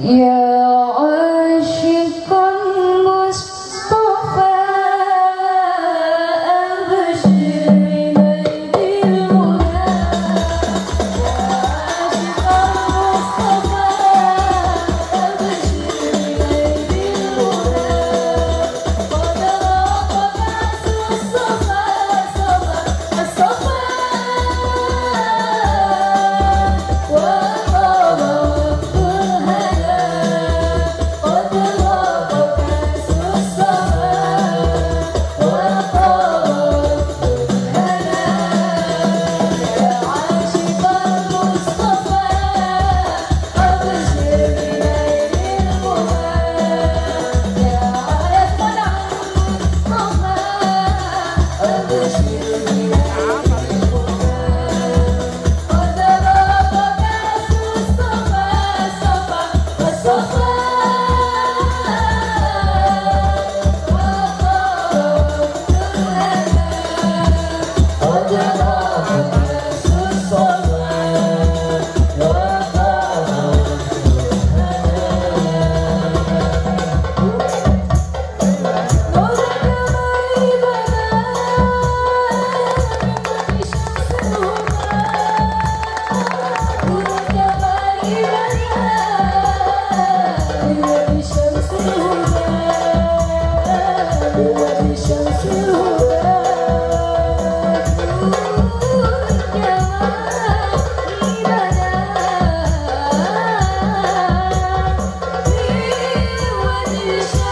有。Yes.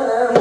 لك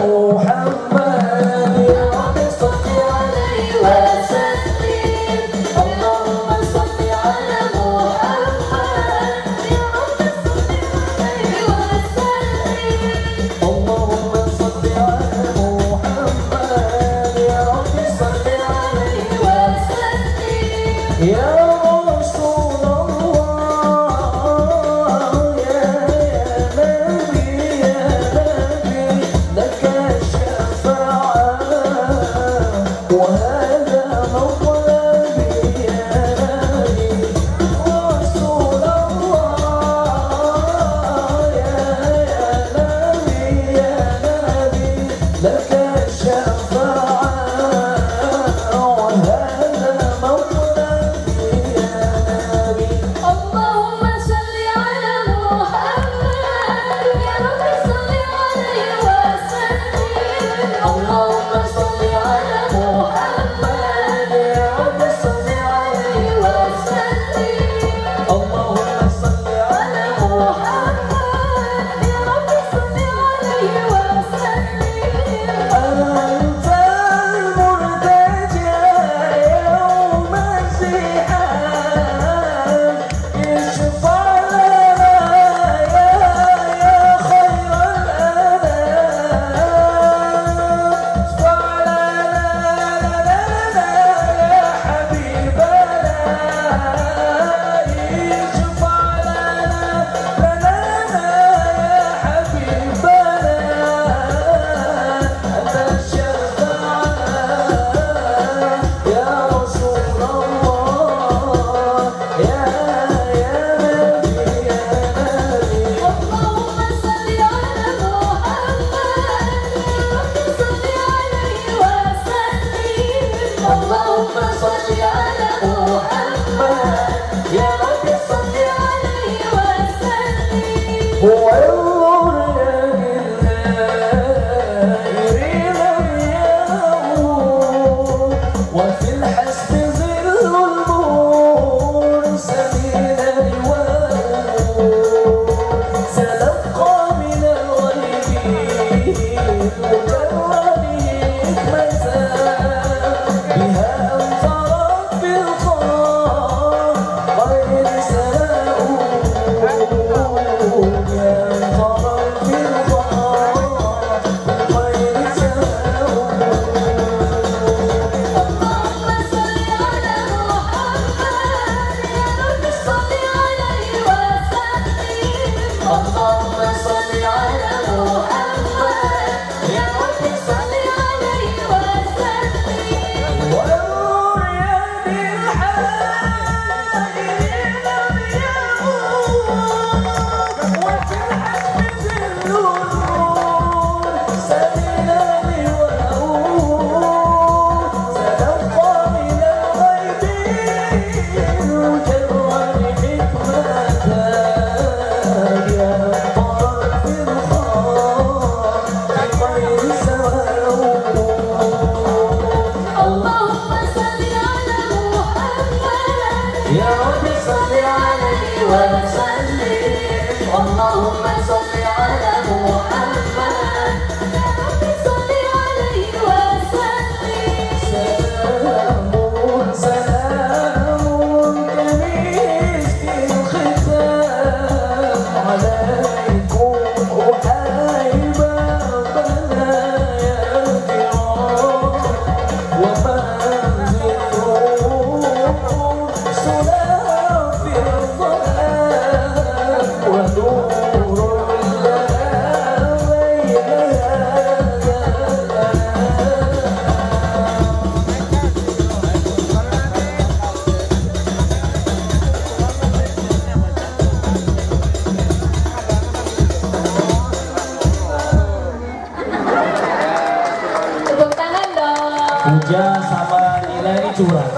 اللهم صل على محمد يا رب صل عليه وسلم وفي الحياة وسلم اللهم صل على محمد صل عليه وسلم سلام سلام كمسك الختام عليكم أحايب بلايا الكرام ومنزلكم سلام. curang.